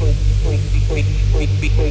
Wait, wait, wait,